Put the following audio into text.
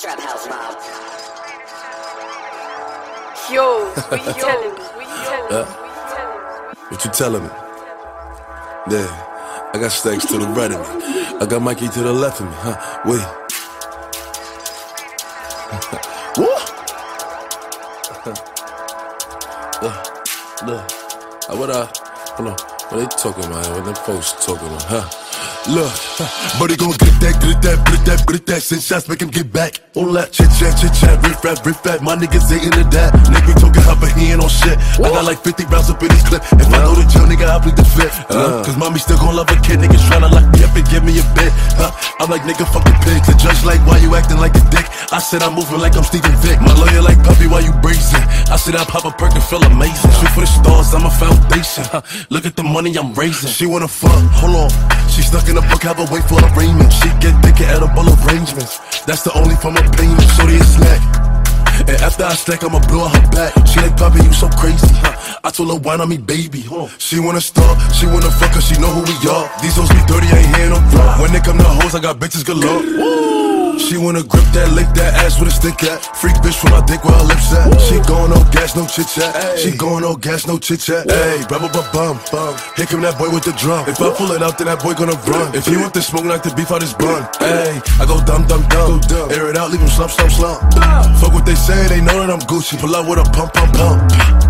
Trap House Mob. Yo, what you telling me? What you telling me? What you? What you telling me? Yeah, I got stacks to the right of me. I got Mikey to the left of me, huh? Wait. what? look, look. Uh, what uh? Hold on. What they talking about? What them folks talking about, huh? Look, but he gon' get that, get that, get that, get that. Send shots, make him get back. All that chit chat, chit chat, riff rap, riff rap. My niggas ain't into that. Nigga talking hot, but he ain't on shit. I got like 50 rounds up in his clip. If I know the jail, nigga, I plead the fifth. Uh, Cause mommy still gon' love a kid. Niggas tryna lock me up and give me a bit. Huh? I'm like, nigga, fuck the pigs. The judge like, why you acting like a dick? I said I'm moving like I'm Steven Vick. My lawyer like, puppy, I pop a perk and feel amazing. Shoot for the stars, I'm a foundation. Huh? Look at the money I'm raising. She wanna fuck, hold on. She stuck in the book, have a wait for arraignment. She get thick at edible arrangements. That's the only form of payment. Shorty is slack. And after I stack, I'ma blow her back. She like, Poppy, you so crazy. Huh? I told her, wine on me, baby. She wanna start, she wanna fuck, cause she know who we are. These hoes be dirty, I ain't hearing no drop. When they come to hoes, I got bitches galore. She wanna grip that, lick that ass with a stick at. Freak bitch from my dick where her lips at. She going no gas, no chit chat. She going no gas, no chit chat. Hey, bum bum bum bum. Here come that boy with the drum. If I pull it out, then that boy gonna run. If he want the smoke, like the beef out his bun. Hey, I go dumb dumb dumb. Air it out, leave him slump slump slump. Fuck what they say, they know that I'm Gucci. Pull out with a pump pump pump.